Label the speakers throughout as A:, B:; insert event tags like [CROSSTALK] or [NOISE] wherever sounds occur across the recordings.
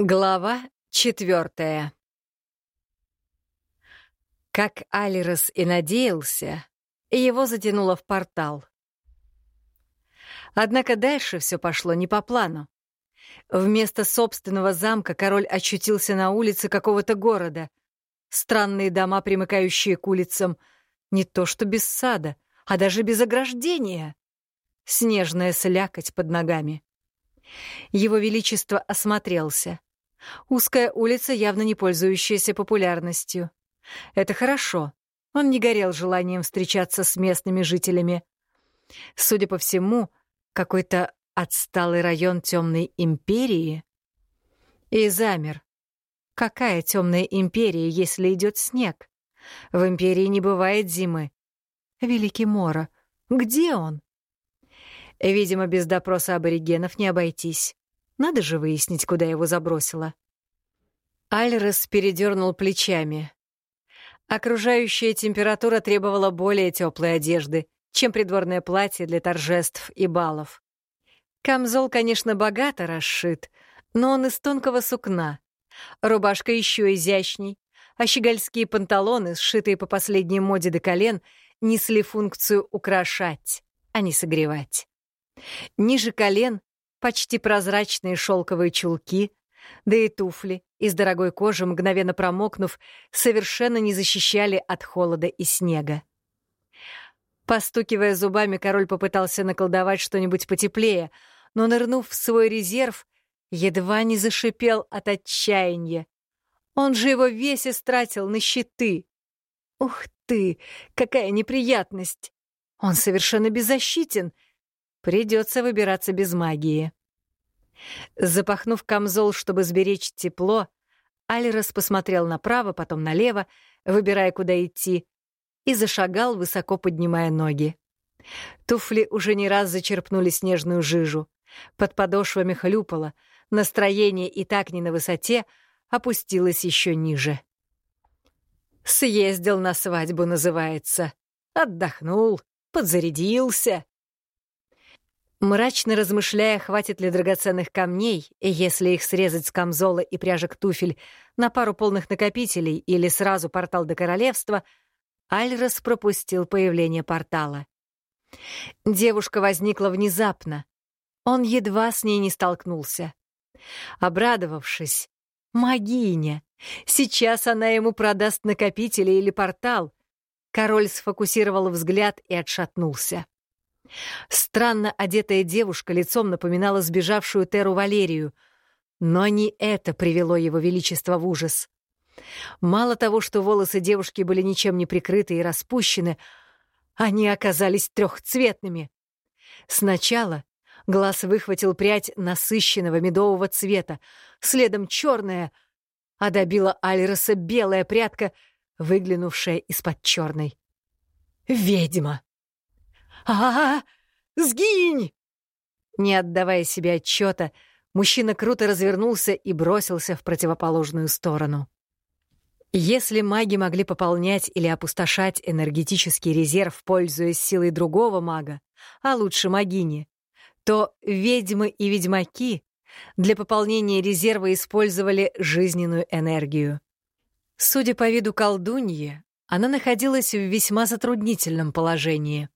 A: Глава четвертая. Как Алирос и надеялся, его затянуло в портал. Однако дальше все пошло не по плану. Вместо собственного замка король очутился на улице какого-то города. Странные дома, примыкающие к улицам, не то что без сада, а даже без ограждения. Снежная слякоть под ногами. Его Величество осмотрелся. Узкая улица, явно не пользующаяся популярностью. Это хорошо. Он не горел желанием встречаться с местными жителями. Судя по всему, какой-то отсталый район темной империи. И замер. Какая темная империя, если идет снег? В империи не бывает зимы. Великий Мора, где он? Видимо, без допроса аборигенов не обойтись. Надо же выяснить, куда его забросило. Альрес передернул плечами. Окружающая температура требовала более теплой одежды, чем придворное платье для торжеств и балов. Камзол, конечно, богато расшит, но он из тонкого сукна. Рубашка еще изящней, а щегольские панталоны, сшитые по последней моде до колен, несли функцию украшать, а не согревать. Ниже колен почти прозрачные шелковые чулки, да и туфли из дорогой кожи, мгновенно промокнув, совершенно не защищали от холода и снега. Постукивая зубами, король попытался наколдовать что-нибудь потеплее, но, нырнув в свой резерв, едва не зашипел от отчаяния. Он же его весь истратил на щиты. Ух ты, какая неприятность! Он совершенно беззащитен — Придется выбираться без магии. Запахнув камзол, чтобы сберечь тепло, Альрос посмотрел направо, потом налево, выбирая, куда идти, и зашагал, высоко поднимая ноги. Туфли уже не раз зачерпнули снежную жижу. Под подошвами хлюпало, настроение и так не на высоте, опустилось еще ниже. «Съездил на свадьбу» называется. Отдохнул, подзарядился. Мрачно размышляя, хватит ли драгоценных камней, если их срезать с камзола и пряжек туфель на пару полных накопителей или сразу портал до королевства, Альрос пропустил появление портала. Девушка возникла внезапно. Он едва с ней не столкнулся. Обрадовавшись, «Магиня! Сейчас она ему продаст накопители или портал!» Король сфокусировал взгляд и отшатнулся. Странно одетая девушка лицом напоминала сбежавшую Теру Валерию, но не это привело его величество в ужас. Мало того, что волосы девушки были ничем не прикрыты и распущены, они оказались трехцветными. Сначала глаз выхватил прядь насыщенного медового цвета, следом черная, а добила Альроса белая прядка, выглянувшая из-под черной. «Ведьма!» А, -а, Сгинь!» Не отдавая себе отчета, мужчина круто развернулся и бросился в противоположную сторону. Если маги могли пополнять или опустошать энергетический резерв, пользуясь силой другого мага, а лучше магини, то ведьмы и ведьмаки для пополнения резерва использовали жизненную энергию. Судя по виду колдуньи, она находилась в весьма затруднительном положении.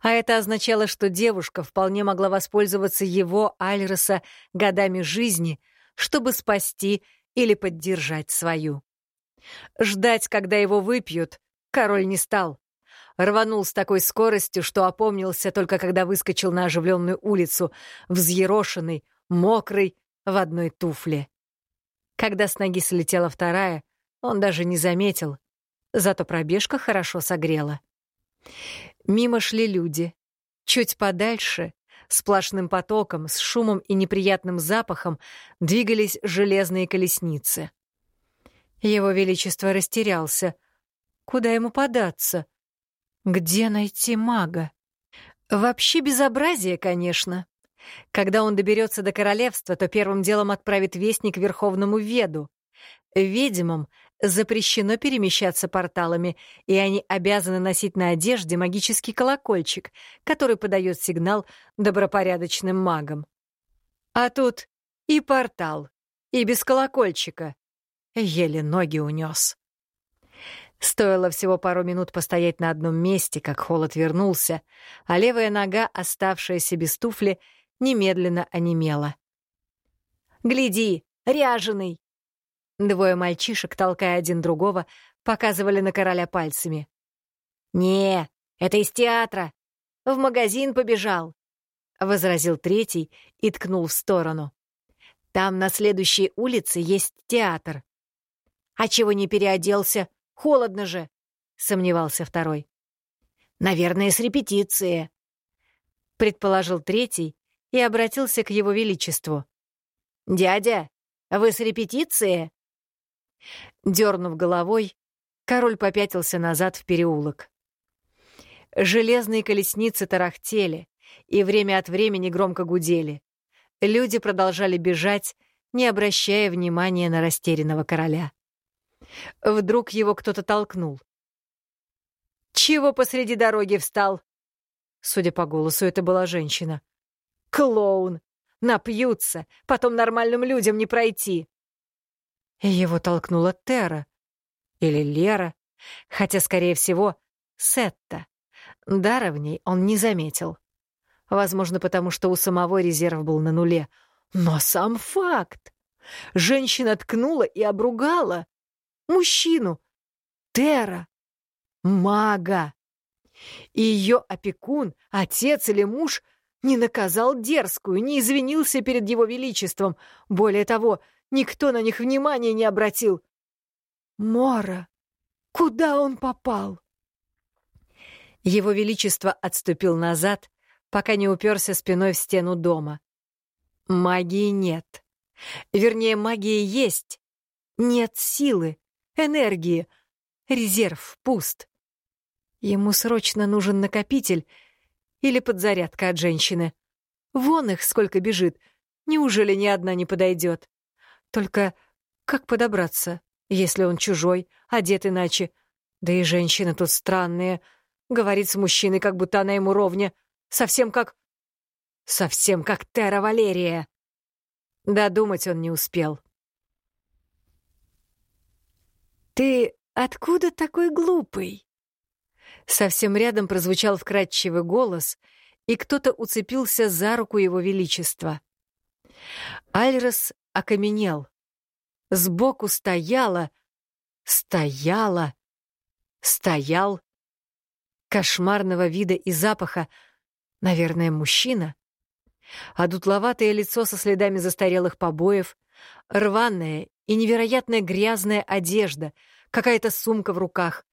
A: А это означало, что девушка вполне могла воспользоваться его, Альроса, годами жизни, чтобы спасти или поддержать свою. Ждать, когда его выпьют, король не стал. Рванул с такой скоростью, что опомнился только когда выскочил на оживленную улицу, взъерошенный, мокрый, в одной туфле. Когда с ноги слетела вторая, он даже не заметил, зато пробежка хорошо согрела. Мимо шли люди. Чуть подальше, сплошным потоком, с шумом и неприятным запахом, двигались железные колесницы. Его Величество растерялся. Куда ему податься? Где найти мага? Вообще безобразие, конечно. Когда он доберется до королевства, то первым делом отправит вестник Верховному Веду. Ведьмам запрещено перемещаться порталами, и они обязаны носить на одежде магический колокольчик, который подает сигнал добропорядочным магам. А тут и портал, и без колокольчика. Еле ноги унес. Стоило всего пару минут постоять на одном месте, как холод вернулся, а левая нога, оставшаяся без туфли, немедленно онемела. «Гляди, ряженый!» Двое мальчишек, толкая один другого, показывали на короля пальцами. «Не, это из театра. В магазин побежал», — возразил третий и ткнул в сторону. «Там на следующей улице есть театр». «А чего не переоделся? Холодно же!» — сомневался второй. «Наверное, с репетиции», — предположил третий и обратился к его величеству. «Дядя, вы с репетиции?» Дернув головой, король попятился назад в переулок. Железные колесницы тарахтели и время от времени громко гудели. Люди продолжали бежать, не обращая внимания на растерянного короля. Вдруг его кто-то толкнул. «Чего посреди дороги встал?» Судя по голосу, это была женщина. «Клоун! Напьются, потом нормальным людям не пройти!» Его толкнула Тера. Или Лера. Хотя, скорее всего, Сетта. Дара в ней он не заметил. Возможно, потому что у самого резерв был на нуле. Но сам факт! Женщина ткнула и обругала мужчину, Тера, мага. И ее опекун, отец или муж не наказал дерзкую, не извинился перед его величеством. Более того, никто на них внимания не обратил. Мора, куда он попал? Его величество отступил назад, пока не уперся спиной в стену дома. Магии нет. Вернее, магия есть. Нет силы энергии. Резерв пуст. Ему срочно нужен накопитель или подзарядка от женщины. Вон их сколько бежит. Неужели ни одна не подойдет? Только как подобраться, если он чужой, одет иначе? Да и женщины тут странные. Говорит с мужчиной, как будто она ему ровня. Совсем как... Совсем как Тера Валерия. Додумать он не успел. «Ты откуда такой глупый?» Совсем рядом прозвучал вкрадчивый голос, и кто-то уцепился за руку его величества. Альрос окаменел. Сбоку стояла, стояла, стоял. Кошмарного вида и запаха, наверное, мужчина. А дутловатое лицо со следами застарелых побоев, рваное и невероятно грязная одежда, какая-то сумка в руках.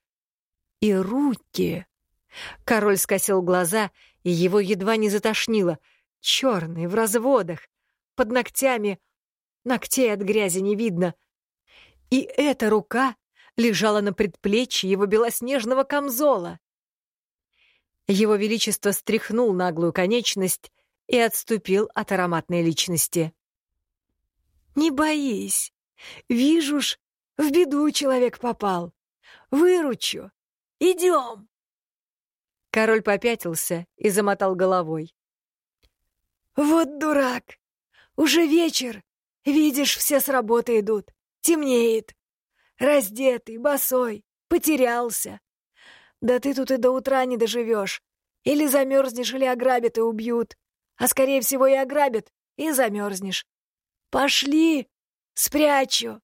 A: И руки. Король скосил глаза, и его едва не затошнило. Черные, в разводах, под ногтями. Ногтей от грязи не видно. И эта рука лежала на предплечье его белоснежного камзола. Его Величество стряхнул наглую конечность и отступил от ароматной личности. «Не боись, Вижу ж, в беду человек попал. Выручу. Идем. Король попятился и замотал головой. Вот дурак. Уже вечер. Видишь, все с работы идут. Темнеет. Раздетый, босой, потерялся. Да ты тут и до утра не доживешь. Или замерзнешь, или ограбят и убьют. А скорее всего и ограбят, и замерзнешь. Пошли, Спрячу!»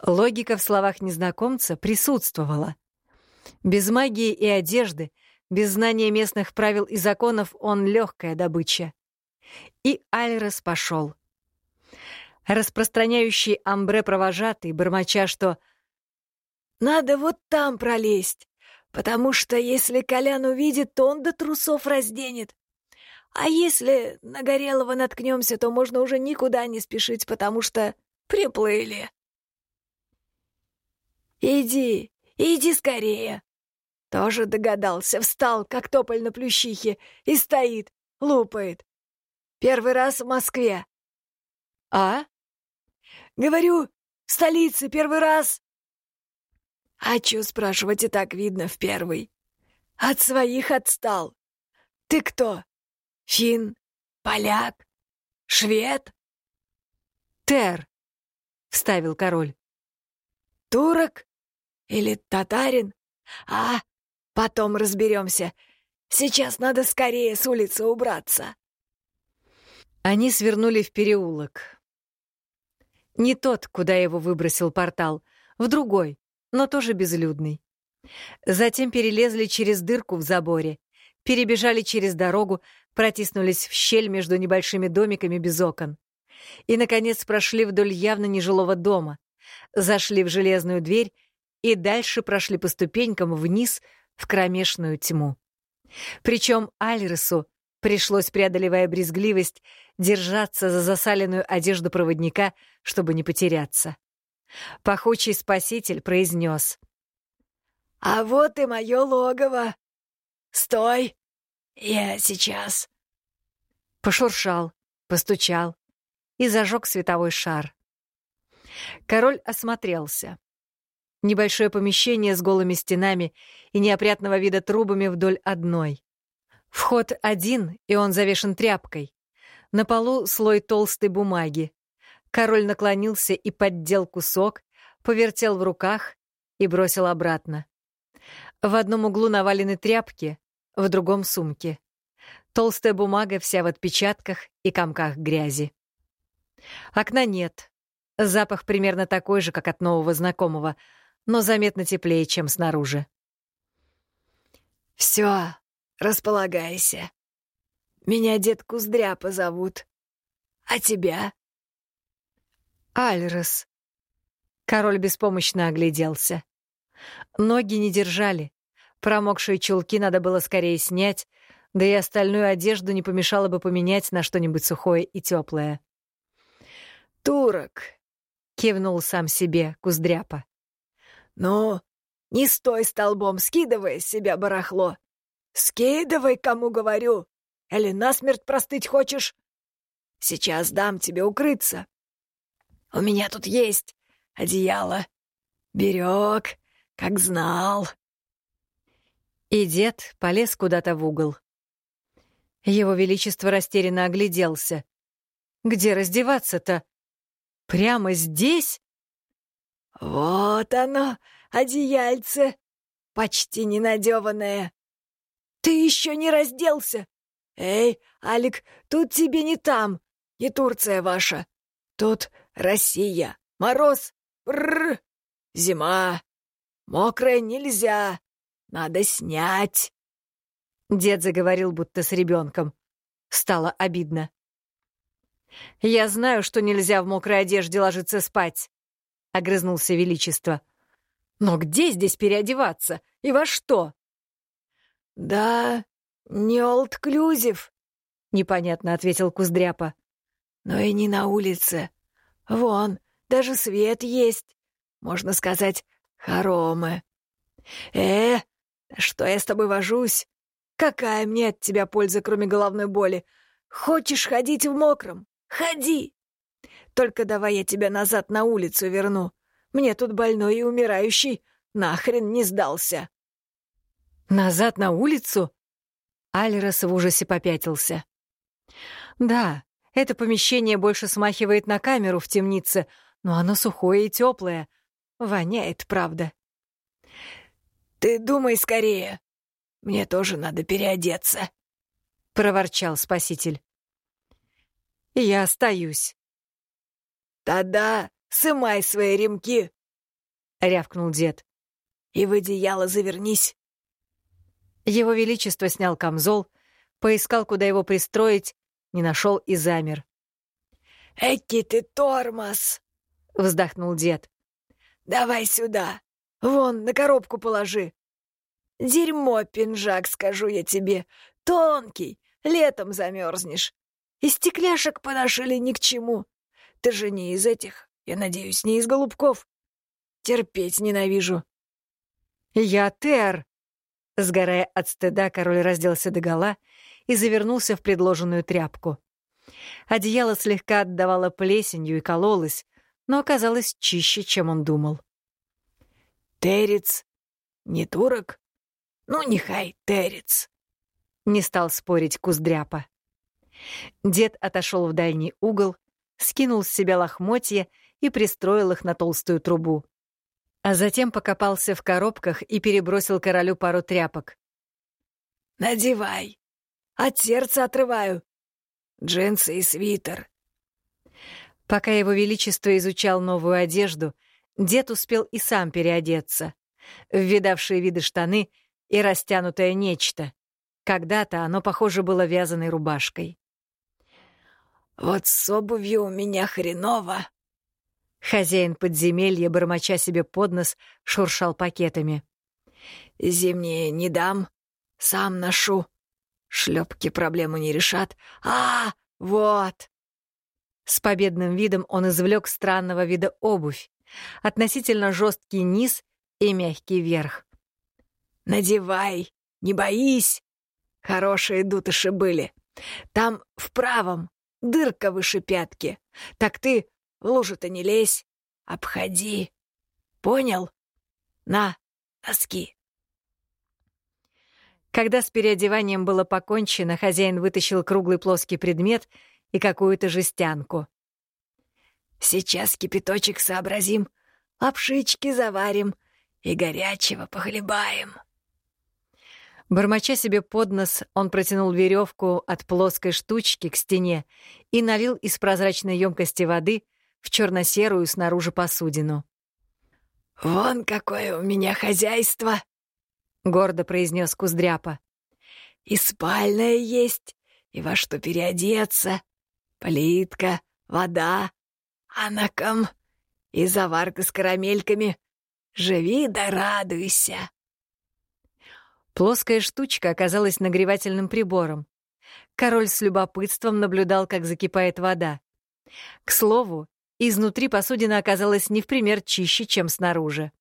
A: Логика в словах незнакомца присутствовала. Без магии и одежды, без знания местных правил и законов он легкая добыча. И Альрос пошел. Распространяющий амбре провожатый, бормоча, что «Надо вот там пролезть, потому что если Колян увидит, то он до трусов разденет. А если на Горелого наткнемся, то можно уже никуда не спешить, потому что приплыли. Иди, иди скорее. Тоже догадался, встал, как тополь на плющихе, и стоит, лупает. Первый раз в Москве. А? Говорю, в столице первый раз. А чё спрашивать, и так видно в первый. От своих отстал. Ты кто? Фин? Поляк? Швед?» Тер, — вставил король.
B: Турок или татарин? А, потом разберемся. Сейчас надо скорее с улицы убраться.
A: Они свернули в переулок. Не тот, куда его выбросил портал, в другой, но тоже безлюдный. Затем перелезли через дырку в заборе, перебежали через дорогу, протиснулись в щель между небольшими домиками без окон. И, наконец, прошли вдоль явно нежилого дома, зашли в железную дверь и дальше прошли по ступенькам вниз в кромешную тьму. Причем Альресу пришлось, преодолевая брезгливость, держаться за засаленную одежду проводника, чтобы не потеряться. Пахучий спаситель произнес.
B: «А вот и мое логово! Стой! Я сейчас!»
A: Пошуршал, постучал и зажег световой шар. Король осмотрелся. Небольшое помещение с голыми стенами и неопрятного вида трубами вдоль одной. Вход один, и он завешен тряпкой. На полу слой толстой бумаги. Король наклонился и поддел кусок, повертел в руках и бросил обратно. В одном углу навалены тряпки, в другом — сумки. Толстая бумага вся в отпечатках и комках грязи. Окна нет. Запах примерно такой же, как от нового знакомого, но заметно теплее, чем снаружи.
B: «Все, располагайся. Меня дед Куздряпа зовут. А тебя?»
A: «Альрос». Король беспомощно огляделся. Ноги не держали. Промокшие чулки надо было скорее снять, да и остальную одежду не помешало бы поменять на что-нибудь сухое и теплое.
B: «Турок», — кивнул сам себе Куздряпа. «Ну, не стой столбом, скидывай с себя барахло. Скидывай, кому говорю. Или насмерть простыть хочешь? Сейчас дам тебе укрыться. У меня тут есть одеяло. Берег, как знал».
A: И дед полез куда-то в угол. Его Величество растерянно огляделся. «Где раздеваться-то? Прямо здесь?»
B: «Вот оно, одеяльце, почти ненадеванное. Ты еще не разделся? Эй, Алик, тут тебе не там, не Турция ваша. Тут Россия, мороз, бррр, зима. Мокрое нельзя, надо снять».
A: Дед заговорил будто с ребенком. Стало обидно. «Я знаю, что нельзя в мокрой одежде ложиться спать», — огрызнулся Величество. «Но где здесь переодеваться? И во что?»
B: «Да, не олдклюзив», — непонятно ответил Куздряпа. «Но и не на улице. Вон, даже свет есть. Можно сказать, хоромы. Э, что я с тобой вожусь? Какая мне от тебя польза, кроме головной боли? Хочешь ходить в мокром? Ходи! Только давай я тебя назад на улицу верну. Мне тут больной и умирающий нахрен не сдался.
A: Назад на улицу? Альрос в ужасе попятился. Да, это помещение больше смахивает на камеру в темнице, но оно сухое и теплое. Воняет, правда.
B: «Ты думай скорее. Мне тоже надо переодеться», — проворчал спаситель.
A: «Я остаюсь».
B: «Тогда сымай свои ремки», — рявкнул дед. «И в одеяло завернись».
A: Его Величество снял камзол, поискал, куда его пристроить, не нашел и замер.
B: «Эки ты тормоз!» — вздохнул дед. «Давай сюда, вон, на коробку положи. Дерьмо, пинжак, скажу я тебе, тонкий, летом замерзнешь. И стекляшек поношили ни к чему. Ты же не из этих, я надеюсь, не из голубков. Терпеть ненавижу».
A: «Я Тер!» Сгорая от стыда, король разделся догола и завернулся в предложенную тряпку. Одеяло слегка отдавало плесенью и кололось, но оказалось чище, чем он думал.
B: «Терец? Не турок? Ну, нехай терец!» Не стал спорить Куздряпа.
A: Дед отошел в дальний угол, скинул с себя лохмотья и пристроил их на толстую трубу. А затем покопался в коробках и перебросил королю пару тряпок.
B: «Надевай! От сердца отрываю! Джинсы и свитер!»
A: Пока его величество изучал новую одежду, дед успел и сам переодеться. В виды штаны и растянутое нечто. Когда-то оно, похоже, было вязаной рубашкой.
B: «Вот с обувью у меня хреново!»
A: Хозяин подземелья, бормоча себе под нос, шуршал пакетами.
B: «Зимние не дам, сам ношу. Шлепки проблему не решат. А, вот!»
A: С победным видом он извлек странного вида обувь, относительно жесткий низ и мягкий верх.
B: «Надевай, не боись! Хорошие дутыши были. Там в правом дырка выше пятки. Так ты в лужу-то не лезь, обходи. Понял? На, носки!»
A: Когда с переодеванием было покончено, хозяин вытащил круглый плоский предмет и какую-то жестянку.
B: «Сейчас кипяточек сообразим, лапшички заварим и горячего похлебаем».
A: Бормоча себе под нос, он протянул веревку от плоской штучки к стене и налил из прозрачной емкости воды в черно-серую снаружи посудину.
B: «Вон какое у меня хозяйство!» — гордо произнес Куздряпа. «И спальная есть, и во что переодеться, плитка, вода, анаком и заварка с карамельками. Живи да радуйся!»
A: Плоская штучка оказалась нагревательным прибором. Король с любопытством наблюдал, как закипает вода. К слову, изнутри посудина оказалась не в пример чище, чем снаружи.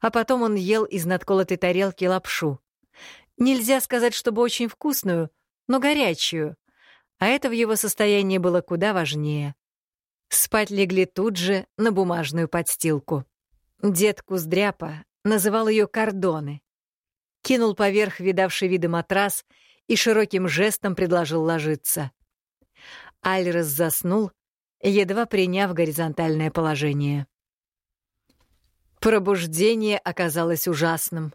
A: А потом он ел из надколотой тарелки лапшу. Нельзя сказать, чтобы очень вкусную, но горячую. А это в его состоянии было куда важнее. Спать легли тут же на бумажную подстилку. Дед Куздряпа называл ее кордоны. Кинул поверх видавший виды матрас и широким жестом предложил ложиться. Альрос заснул, едва приняв горизонтальное положение. Пробуждение оказалось ужасным.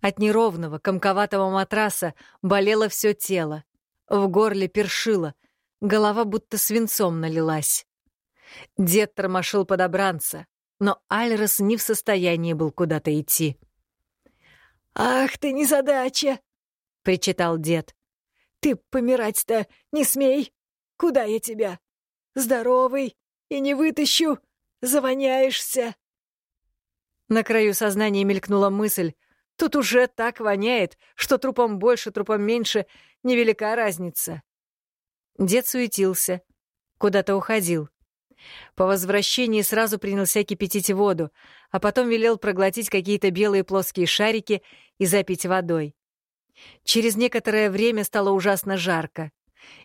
A: От неровного, комковатого матраса болело все тело, в горле першило, голова будто свинцом налилась. Дед тормошил подобранца, но Альрос не в состоянии был куда-то идти.
B: «Ах ты незадача!» — причитал дед. «Ты помирать-то не смей! Куда я тебя? Здоровый и не вытащу! Завоняешься!»
A: На краю сознания мелькнула мысль. Тут уже так воняет, что трупом больше, трупом меньше, невелика разница. Дед суетился, куда-то уходил. По возвращении сразу принялся кипятить воду, а потом велел проглотить какие-то белые плоские шарики и запить водой. Через некоторое время стало ужасно жарко.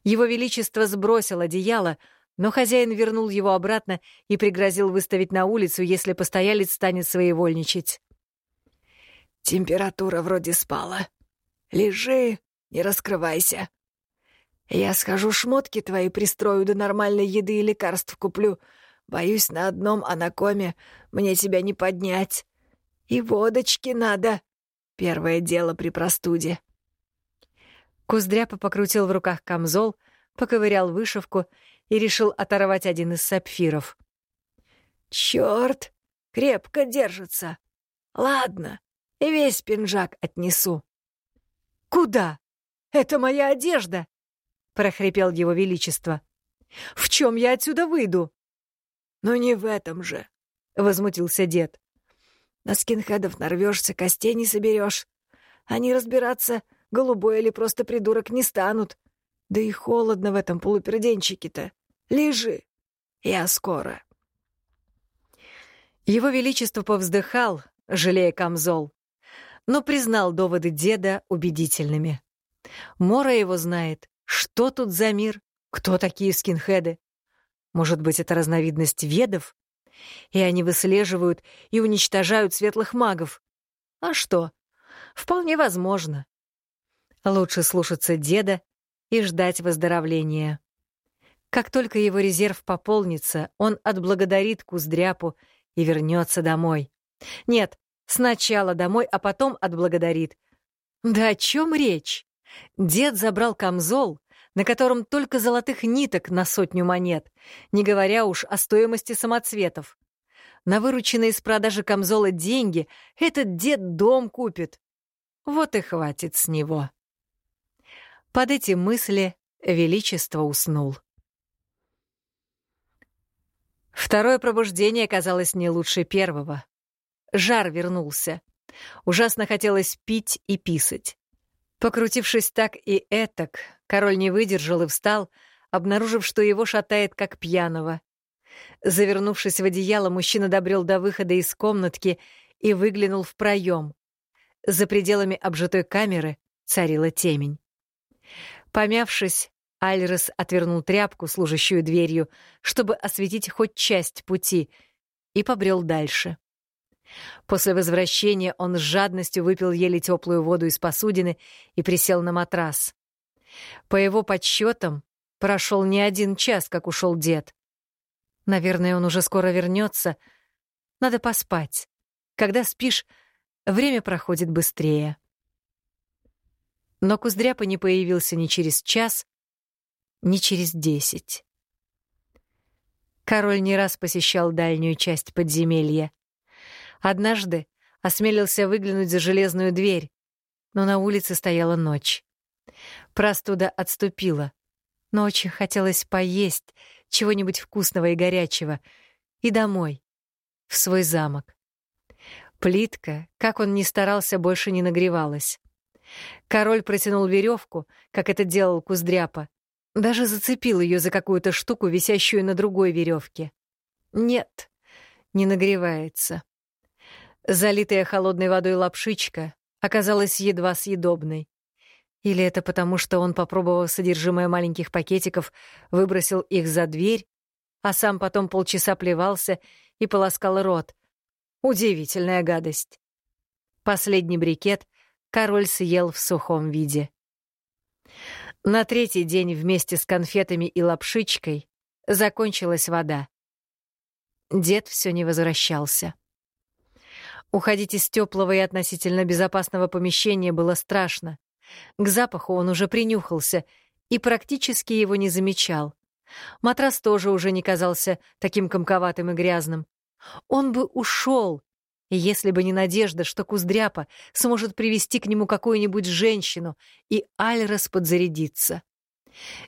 A: Его Величество сбросил одеяло, но хозяин вернул его обратно и пригрозил выставить на улицу, если постоялец станет своевольничать.
B: «Температура вроде спала. Лежи, не раскрывайся. Я схожу шмотки твои пристрою до нормальной еды и лекарств куплю. Боюсь, на одном анакоме мне тебя не поднять. И водочки надо. Первое дело при простуде».
A: Куздряпа покрутил в руках камзол, поковырял вышивку и решил оторвать один из сапфиров.
B: «Чёрт! Крепко держится. Ладно, весь пинжак отнесу».
A: «Куда? Это моя одежда!» — прохрипел его величество. «В чем я отсюда выйду?»
B: «Ну не в этом же», — возмутился дед. «На скинхедов нарвешься, костей не соберешь. Они разбираться, голубой или просто придурок, не станут. Да и холодно в этом полуперденчике-то. Лежи, я скоро».
A: Его Величество повздыхал, жалея камзол, но признал доводы деда убедительными. Мора его знает, что тут за мир, кто такие скинхеды. Может быть, это разновидность ведов? И они выслеживают и уничтожают светлых магов. А что? Вполне возможно. Лучше слушаться деда и ждать выздоровления. Как только его резерв пополнится, он отблагодарит Куздряпу и вернется домой. Нет, сначала домой, а потом отблагодарит. Да о чем речь? Дед забрал камзол, на котором только золотых ниток на сотню монет, не говоря уж о стоимости самоцветов. На вырученные из продажи камзола деньги этот дед дом купит. Вот и хватит с него. Под эти мысли Величество уснул. Второе пробуждение казалось не лучше первого. Жар вернулся. Ужасно хотелось пить и писать. Покрутившись так и этак, король не выдержал и встал, обнаружив, что его шатает как пьяного. Завернувшись в одеяло, мужчина добрел до выхода из комнатки и выглянул в проем. За пределами обжитой камеры царила темень. Помявшись, Альрес отвернул тряпку, служащую дверью, чтобы осветить хоть часть пути, и побрел дальше. После возвращения он с жадностью выпил еле теплую воду из посудины и присел на матрас. По его подсчетам, прошел не один час, как ушел дед. Наверное, он уже скоро вернется. Надо поспать. Когда спишь, время проходит быстрее. Но Куздряпа не появился ни через час, ни через десять. Король не раз посещал дальнюю часть подземелья. Однажды осмелился выглянуть за железную дверь, но на улице стояла ночь. Простуда отступила, но очень хотелось поесть чего-нибудь вкусного и горячего и домой, в свой замок. Плитка, как он ни старался, больше не нагревалась. Король протянул веревку, как это делал Куздряпа, даже зацепил ее за какую-то штуку, висящую на другой веревке. Нет, не нагревается. Залитая холодной водой лапшичка оказалась едва съедобной. Или это потому, что он, попробовав содержимое маленьких пакетиков, выбросил их за дверь, а сам потом полчаса плевался и полоскал рот. Удивительная гадость. Последний брикет король съел в сухом виде. На третий день вместе с конфетами и лапшичкой закончилась вода. Дед все не возвращался. Уходить из теплого и относительно безопасного помещения было страшно. К запаху он уже принюхался и практически его не замечал. Матрас тоже уже не казался таким комковатым и грязным. Он бы ушел, если бы не надежда, что Куздряпа сможет привести к нему какую-нибудь женщину, и Альрос подзарядится.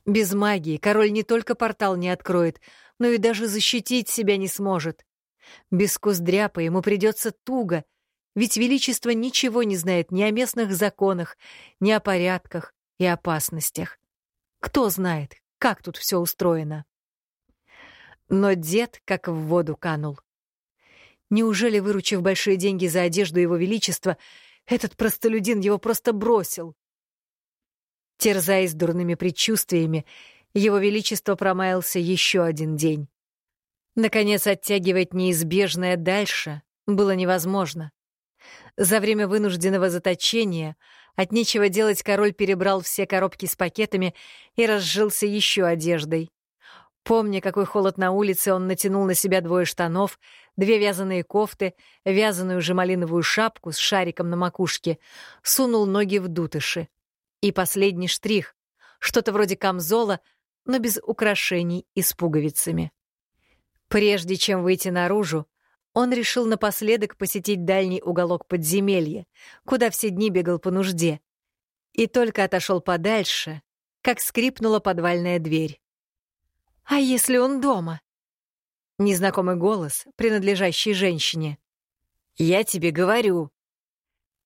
A: Без магии король не только портал не откроет, но и даже защитить себя не сможет. Без Куздряпа ему придется туго, ведь Величество ничего не знает ни о местных законах, ни о порядках и опасностях. Кто знает, как тут все устроено? Но дед как в воду канул. Неужели, выручив большие деньги за одежду Его Величества, этот простолюдин его просто бросил? Терзаясь дурными предчувствиями, Его Величество промаялся еще один день. Наконец, оттягивать неизбежное дальше было невозможно. За время вынужденного заточения от нечего делать король перебрал все коробки с пакетами и разжился еще одеждой. Помня, какой холод на улице, он натянул на себя двое штанов, две вязаные кофты, вязаную же малиновую шапку с шариком на макушке, сунул ноги в дутыши. И последний штрих — что-то вроде камзола, но без украшений и с пуговицами. Прежде чем выйти наружу, он решил напоследок посетить дальний уголок подземелья, куда все дни бегал по нужде. И только отошел подальше, как скрипнула подвальная дверь. «А если он дома?» Незнакомый голос, принадлежащий женщине. «Я тебе говорю».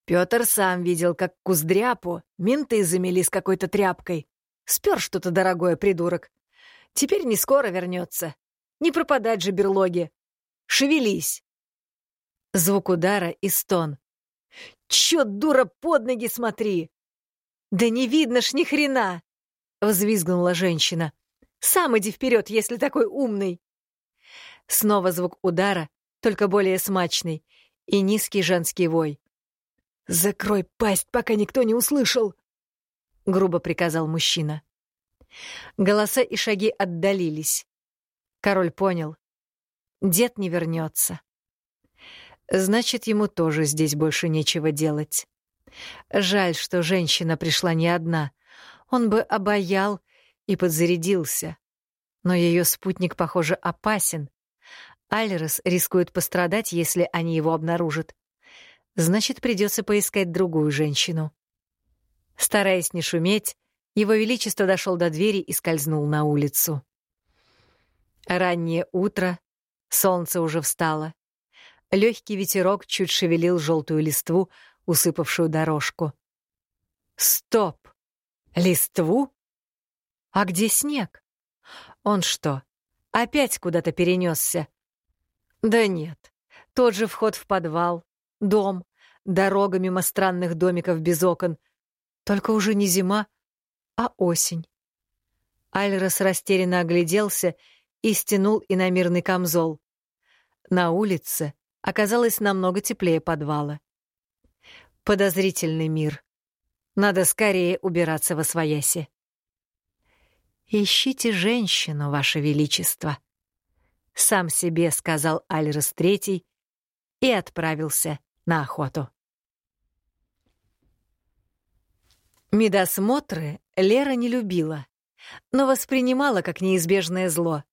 A: Пётр сам видел, как Куздряпу менты замели с какой-то тряпкой. Спер что-то дорогое, придурок. Теперь не скоро вернется. Не пропадать же берлоге. Шевелись!» Звук удара и стон. «Чё, дура, под ноги смотри!» «Да не видно ж ни хрена!» — взвизгнула женщина. «Сам иди вперед, если такой умный!» Снова звук удара, только более смачный, и низкий женский вой. «Закрой пасть, пока никто не услышал!» — грубо приказал мужчина. Голоса и шаги отдалились. Король понял. Дед не вернется. Значит, ему тоже здесь больше нечего делать. Жаль, что женщина пришла не одна. Он бы обаял и подзарядился. Но ее спутник, похоже, опасен. Альрос рискует пострадать, если они его обнаружат. Значит, придется поискать другую женщину. Стараясь не шуметь, его Величество дошел до двери и скользнул на улицу. Раннее утро, солнце уже встало. Легкий ветерок чуть шевелил желтую листву, усыпавшую дорожку. Стоп! Листву? А где снег? Он что, опять куда-то перенесся? Да нет, тот же вход в подвал, дом, дорога мимо странных домиков без окон. Только уже не зима, а осень. Альрос растерянно огляделся и стянул иномирный камзол. На улице оказалось намного теплее подвала. Подозрительный мир. Надо скорее убираться во свояси. «Ищите женщину, Ваше Величество», — сам себе сказал Альрос Третий и отправился на охоту. Медосмотры Лера не любила, но воспринимала как неизбежное зло.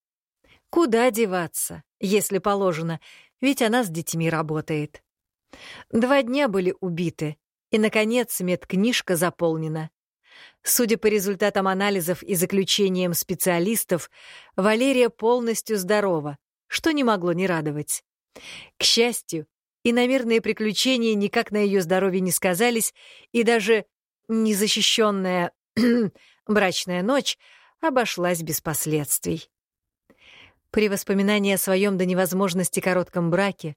A: Куда деваться, если положено, ведь она с детьми работает. Два дня были убиты, и, наконец, медкнижка заполнена. Судя по результатам анализов и заключениям специалистов, Валерия полностью здорова, что не могло не радовать. К счастью, иномерные приключения никак на ее здоровье не сказались, и даже незащищенная [CLEARS THROAT] брачная ночь обошлась без последствий. При воспоминании о своем до невозможности коротком браке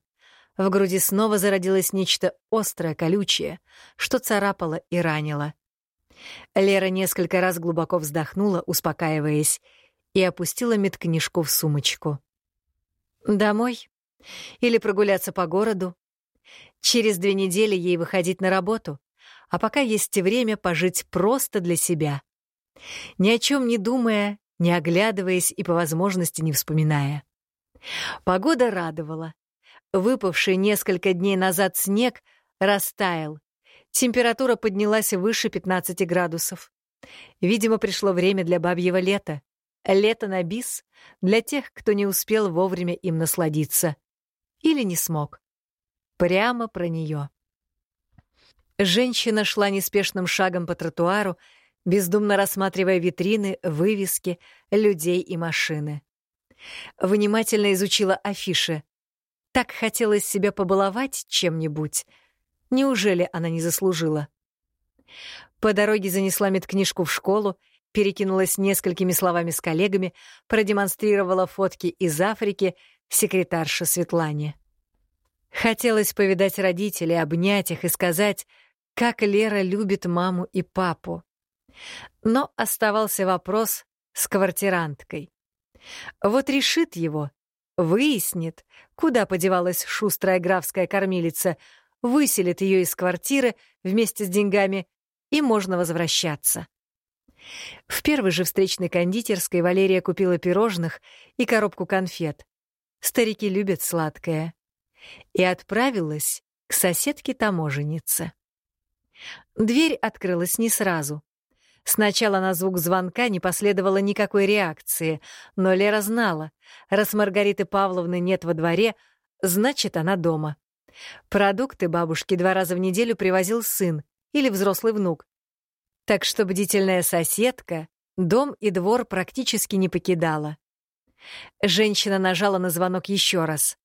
A: в груди снова зародилось нечто острое, колючее, что царапало и ранило. Лера несколько раз глубоко вздохнула, успокаиваясь, и опустила медкнижку в сумочку. Домой? Или прогуляться по городу? Через две недели ей выходить на работу а пока есть время пожить просто для себя. Ни о чем не думая, не оглядываясь и по возможности не вспоминая. Погода радовала. Выпавший несколько дней назад снег растаял. Температура поднялась выше 15 градусов. Видимо, пришло время для бабьего лета. Лето на бис для тех, кто не успел вовремя им насладиться. Или не смог. Прямо про нее. Женщина шла неспешным шагом по тротуару, бездумно рассматривая витрины, вывески, людей и машины. Внимательно изучила афиши. Так хотелось себя побаловать чем-нибудь. Неужели она не заслужила? По дороге занесла медкнижку в школу, перекинулась несколькими словами с коллегами, продемонстрировала фотки из Африки секретарше Светлане. Хотелось повидать родителей, обнять их и сказать, как Лера любит маму и папу. Но оставался вопрос с квартиранткой. Вот решит его, выяснит, куда подевалась шустрая графская кормилица, выселит ее из квартиры вместе с деньгами, и можно возвращаться. В первой же встречной кондитерской Валерия купила пирожных и коробку конфет. Старики любят сладкое. И отправилась к соседке-таможеннице. Дверь открылась не сразу. Сначала на звук звонка не последовало никакой реакции, но Лера знала, раз Маргариты Павловны нет во дворе, значит, она дома. Продукты бабушке два раза в неделю привозил сын или взрослый внук. Так что бдительная соседка дом и двор практически не покидала. Женщина нажала на звонок еще раз.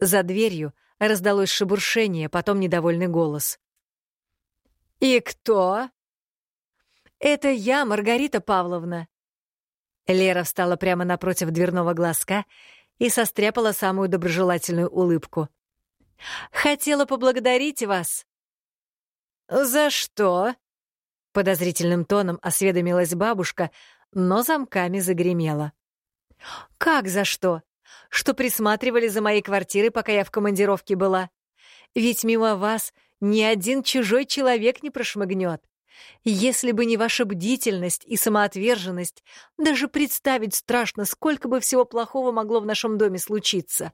A: За дверью раздалось шебуршение, потом недовольный голос. «И кто?» «Это я, Маргарита Павловна». Лера встала прямо напротив дверного глазка и состряпала самую доброжелательную улыбку. «Хотела поблагодарить вас». «За что?» Подозрительным тоном осведомилась бабушка, но замками загремела. «Как за что? Что присматривали за моей квартирой, пока я в командировке была? Ведь мимо вас ни один чужой человек не прошмыгнет. Если бы не ваша бдительность и самоотверженность, даже представить страшно, сколько бы всего плохого могло в нашем доме случиться.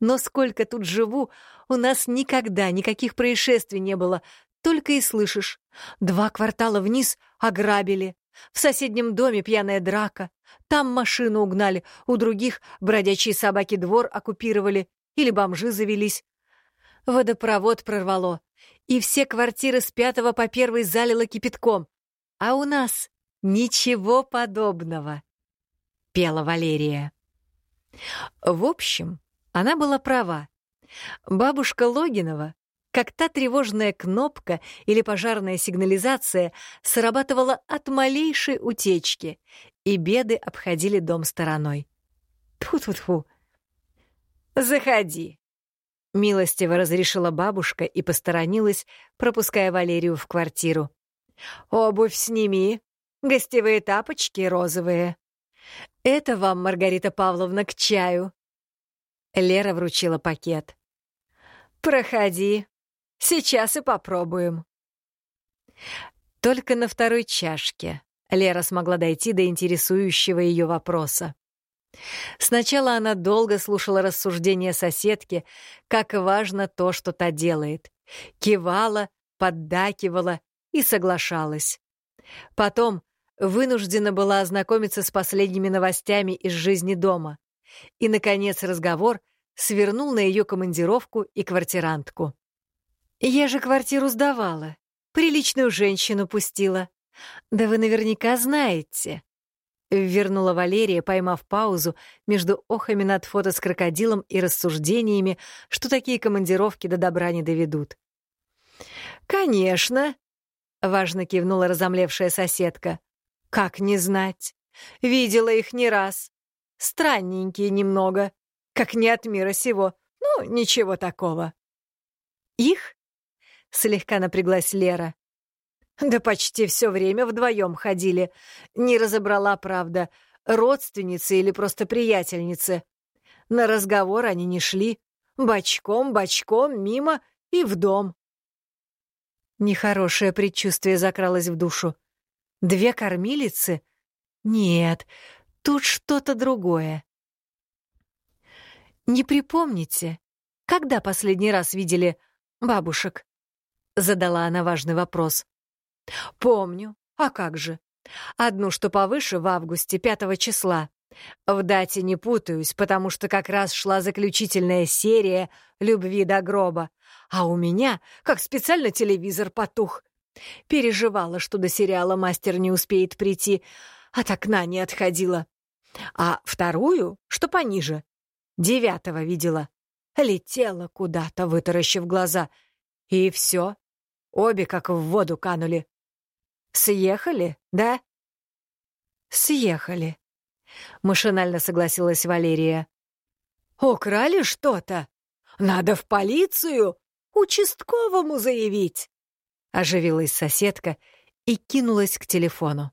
A: Но сколько тут живу, у нас никогда никаких происшествий не было, только и слышишь. Два квартала вниз ограбили, в соседнем доме пьяная драка, там машину угнали, у других бродячие собаки двор оккупировали или бомжи завелись. Водопровод прорвало, и все квартиры с пятого по первый залило кипятком. А у нас ничего подобного, — пела Валерия. В общем, она была права. Бабушка Логинова, как та тревожная кнопка или пожарная сигнализация, срабатывала от малейшей утечки, и беды обходили дом стороной. Тьфу-тьфу-тьфу. «Заходи», — милостиво разрешила бабушка и посторонилась, пропуская Валерию в квартиру. «Обувь сними, гостевые тапочки розовые. Это вам, Маргарита Павловна, к чаю». Лера вручила пакет. «Проходи, сейчас и попробуем». Только на второй чашке Лера смогла дойти до интересующего ее вопроса. Сначала она долго слушала рассуждения соседки, как важно то, что та делает. Кивала, поддакивала и соглашалась. Потом вынуждена была ознакомиться с последними новостями из жизни дома. И, наконец, разговор свернул на ее командировку и квартирантку. «Я же квартиру сдавала, приличную женщину пустила. Да вы наверняка знаете», Вернула Валерия, поймав паузу между охами над фото с крокодилом и рассуждениями, что такие командировки до добра не доведут. «Конечно», — важно кивнула разомлевшая соседка. «Как не знать? Видела их не раз. Странненькие немного, как не от мира сего. Ну, ничего такого». «Их?» — слегка напряглась Лера. Да почти все время вдвоем ходили. Не разобрала, правда, родственницы или просто приятельницы. На разговор они не шли. Бочком, бочком, мимо и в дом. Нехорошее предчувствие закралось в душу. Две кормилицы? Нет, тут что-то другое. «Не припомните, когда последний раз видели бабушек?» — задала она важный вопрос. Помню. А как же? Одну, что повыше, в августе, пятого числа. В дате не путаюсь, потому что как раз шла заключительная серия «Любви до гроба», а у меня как специально телевизор потух. Переживала, что до сериала мастер не успеет прийти, от окна не отходила. А вторую, что пониже, девятого видела, летела куда-то, вытаращив глаза. И все, обе как в воду канули. Съехали, да?» «Съехали», — машинально согласилась Валерия. «Украли что-то? Надо в полицию, участковому заявить!» Оживилась соседка и кинулась к телефону.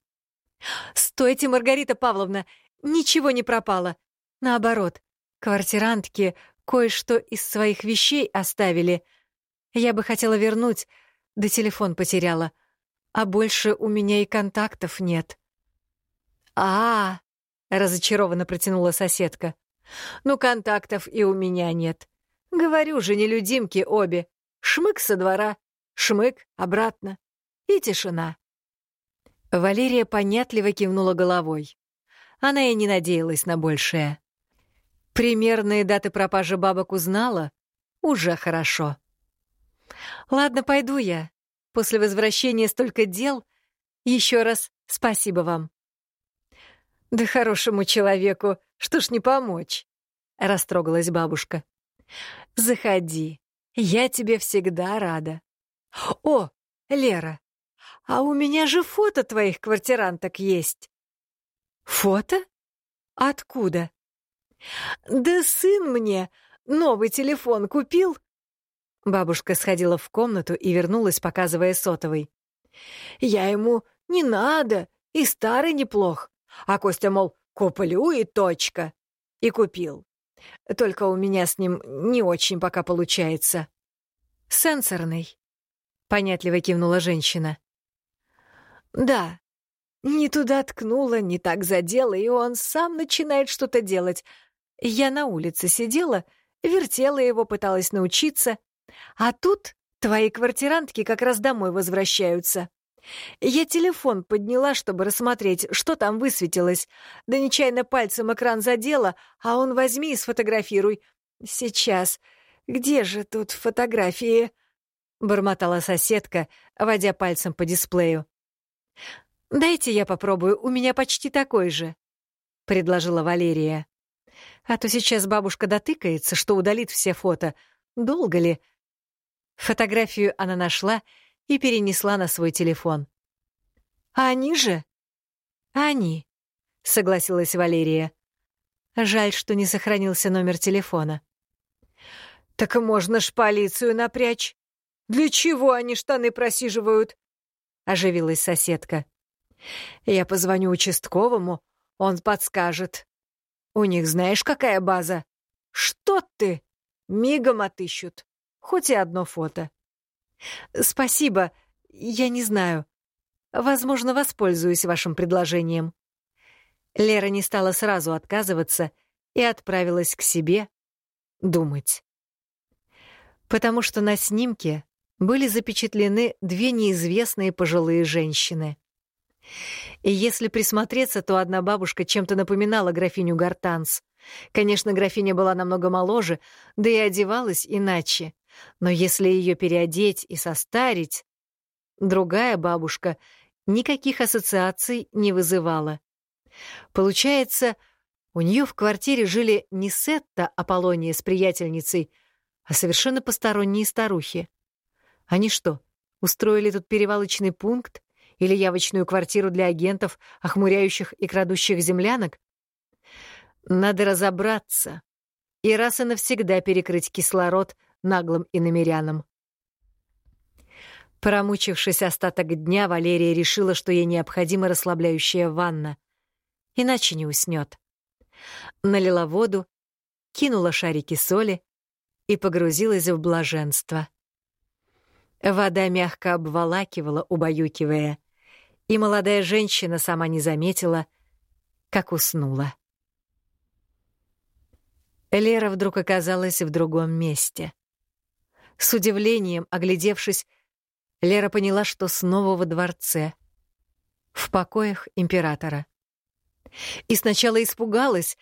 A: «Стойте, Маргарита Павловна, ничего не пропало. Наоборот, квартирантки кое-что из своих вещей оставили. Я бы хотела вернуть, да телефон потеряла а больше у меня и контактов нет. А, -а, -а разочарованно протянула соседка. Ну, контактов и у меня нет. Говорю же, нелюдимки обе. Шмык со двора, шмык обратно. И тишина. Валерия понятливо кивнула головой. Она и не надеялась на большее. Примерные даты пропажи бабок узнала? Уже хорошо. Ладно, пойду я. После возвращения столько дел. Еще раз спасибо вам. Да хорошему человеку, что ж не помочь? Растрогалась бабушка. Заходи, я тебе всегда рада. О, Лера, а у меня же фото твоих квартиранток есть. Фото? Откуда? Да сын мне новый телефон купил, Бабушка сходила в комнату и вернулась, показывая сотовый. «Я ему не надо, и старый неплох. А Костя, мол, куплю и точка. И купил. Только у меня с ним не очень пока получается». «Сенсорный», — понятливо кивнула женщина.
B: Да, не туда ткнула, не так задела, и он сам начинает что-то делать. Я на улице сидела, вертела его, пыталась научиться. А тут твои квартирантки как раз домой возвращаются. Я телефон подняла, чтобы рассмотреть, что там высветилось. Да нечаянно пальцем экран задела, а он возьми и сфотографируй. Сейчас. Где же тут фотографии?» — бормотала соседка, водя пальцем по дисплею. «Дайте я попробую, у меня почти такой же», — предложила Валерия. «А то сейчас бабушка дотыкается, что удалит все фото. Долго ли?» Фотографию она нашла и перенесла на свой телефон. «А они же?» «Они», — согласилась Валерия. Жаль, что не сохранился номер телефона. «Так можно ж полицию напрячь. Для чего они штаны просиживают?» — оживилась соседка. «Я позвоню участковому, он подскажет. У них знаешь, какая база? Что ты? Мигом отыщут. Хоть и одно фото». «Спасибо, я не знаю. Возможно, воспользуюсь вашим предложением». Лера не стала сразу отказываться и отправилась к себе думать. Потому что на снимке были запечатлены две неизвестные пожилые женщины. И если присмотреться, то одна бабушка чем-то напоминала графиню Гартанс. Конечно, графиня была намного моложе, да и одевалась иначе. Но если ее переодеть и состарить, другая бабушка никаких ассоциаций не вызывала. Получается, у нее в квартире жили не Сетта Аполлония с приятельницей, а совершенно посторонние старухи. Они что, устроили тут перевалочный пункт или явочную квартиру для агентов, охмуряющих и крадущих землянок? Надо разобраться и раз и навсегда перекрыть кислород наглым иномерянам. Промучившись остаток дня, Валерия решила, что ей необходима расслабляющая ванна, иначе не уснет. Налила воду, кинула шарики соли и погрузилась в блаженство. Вода мягко обволакивала, убаюкивая, и молодая женщина сама не заметила, как уснула. Лера вдруг оказалась в другом месте. С удивлением, оглядевшись, Лера поняла, что снова во дворце, в покоях императора. И сначала испугалась,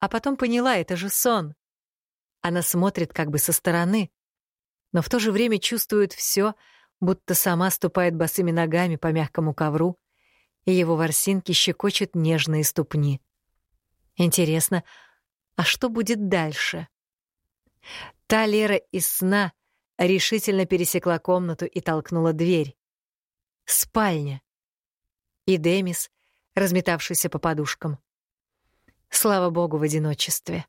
B: а потом поняла, это же сон. Она смотрит как бы со стороны, но в то же время чувствует все, будто сама ступает босыми ногами по мягкому ковру, и его ворсинки щекочут нежные ступни. Интересно, а что будет дальше? Та Лера из сна — решительно пересекла комнату и толкнула дверь. Спальня. И Демис, разметавшийся по подушкам. Слава богу, в одиночестве.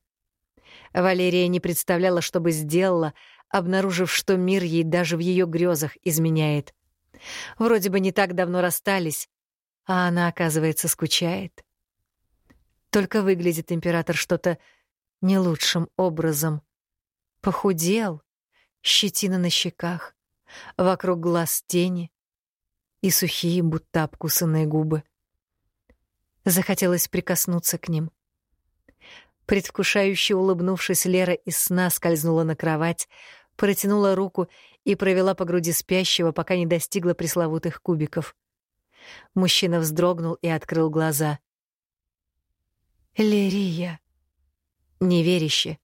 B: Валерия не представляла, что бы сделала, обнаружив, что мир ей даже в ее грезах изменяет. Вроде бы не так давно расстались, а она, оказывается, скучает. Только выглядит император что-то не лучшим образом. Похудел, щетина на щеках, вокруг глаз тени и сухие, будто обкусанные губы. Захотелось прикоснуться к ним. Предвкушающе улыбнувшись, Лера из сна скользнула на кровать, протянула руку и провела по груди спящего, пока не достигла пресловутых кубиков. Мужчина вздрогнул и открыл глаза. «Лерия!» Неверяще.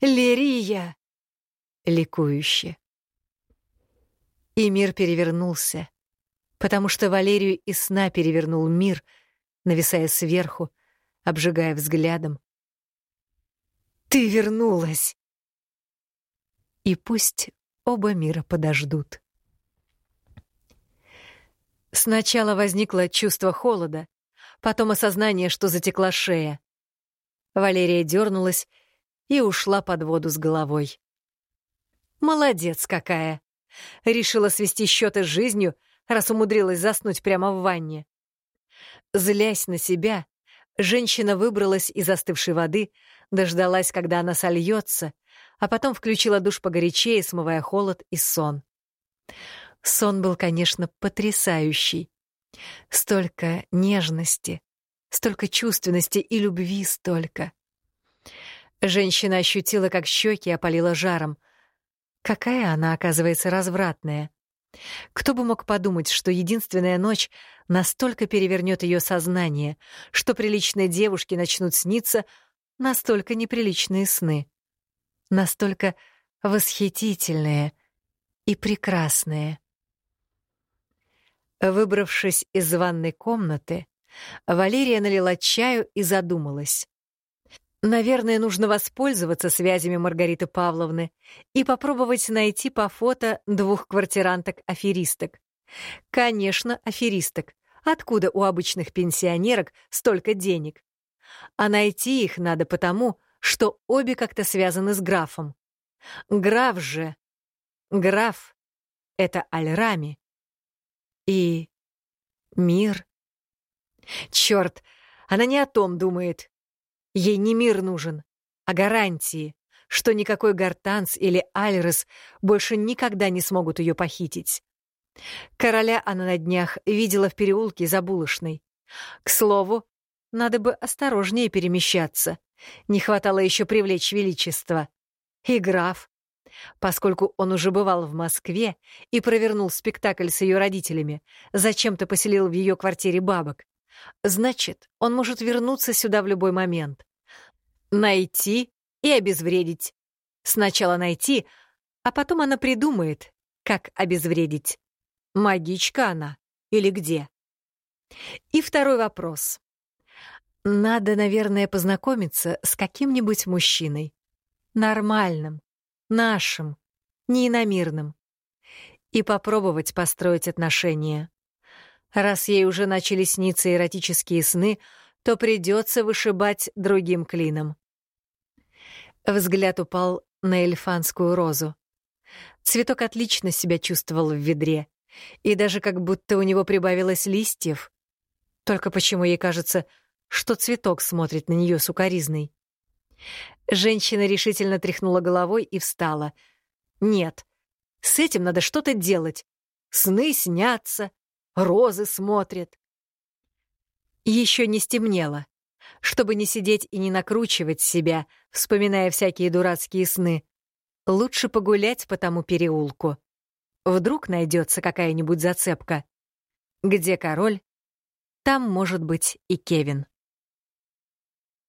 B: «Лерия!» ликующе. И мир перевернулся, потому что Валерию и сна перевернул мир, нависая сверху, обжигая взглядом. «Ты вернулась!» И пусть оба мира подождут. Сначала возникло чувство холода, потом осознание, что затекла шея. Валерия дернулась и ушла под воду с головой. Молодец какая. Решила свести счеты с жизнью, раз умудрилась заснуть прямо в ванне. Злясь на себя, женщина выбралась из остывшей воды, дождалась, когда она сольется, а потом включила душ погорячее, смывая холод и сон.
A: Сон был, конечно, потрясающий. Столько нежности, столько чувственности и любви столько. Женщина ощутила, как щеки опалила жаром. Какая она, оказывается, развратная. Кто бы мог подумать, что единственная ночь настолько перевернет ее сознание, что приличные девушки начнут сниться настолько неприличные сны. Настолько восхитительные и прекрасные. Выбравшись из ванной комнаты, Валерия налила чаю и задумалась. Наверное, нужно воспользоваться связями Маргариты Павловны и попробовать найти по фото двух квартиранток-аферисток. Конечно, аферисток. Откуда у обычных пенсионерок столько денег? А найти их надо потому, что обе как-то связаны с графом. Граф же... Граф — это Альрами. И... мир. Черт, она не о том думает. Ей не мир нужен, а гарантии, что никакой Гартанс или Альрес больше никогда не смогут ее похитить. Короля она на днях видела в переулке за булочной. К слову, надо бы осторожнее перемещаться. Не хватало еще привлечь величество. И граф. Поскольку он уже бывал в Москве и провернул спектакль с ее родителями, зачем-то поселил в ее квартире бабок. Значит, он может вернуться сюда в любой момент. Найти и обезвредить. Сначала найти, а потом она придумает, как обезвредить. Магичка она или где? И второй вопрос. Надо, наверное, познакомиться с каким-нибудь мужчиной. Нормальным, нашим, не иномирным. И попробовать построить отношения. Раз ей уже начали сниться эротические сны, то придется вышибать другим клином. Взгляд упал на эльфанскую розу. Цветок отлично себя чувствовал в ведре, и даже как будто у него прибавилось листьев. Только почему ей кажется, что цветок смотрит на нее сукоризной? Женщина решительно тряхнула головой и встала. «Нет, с этим надо что-то делать. Сны снятся, розы смотрят. Еще не стемнело. Чтобы не сидеть и не накручивать себя, вспоминая всякие дурацкие сны, лучше погулять по тому переулку. Вдруг найдется какая-нибудь зацепка. Где король, там может быть и Кевин.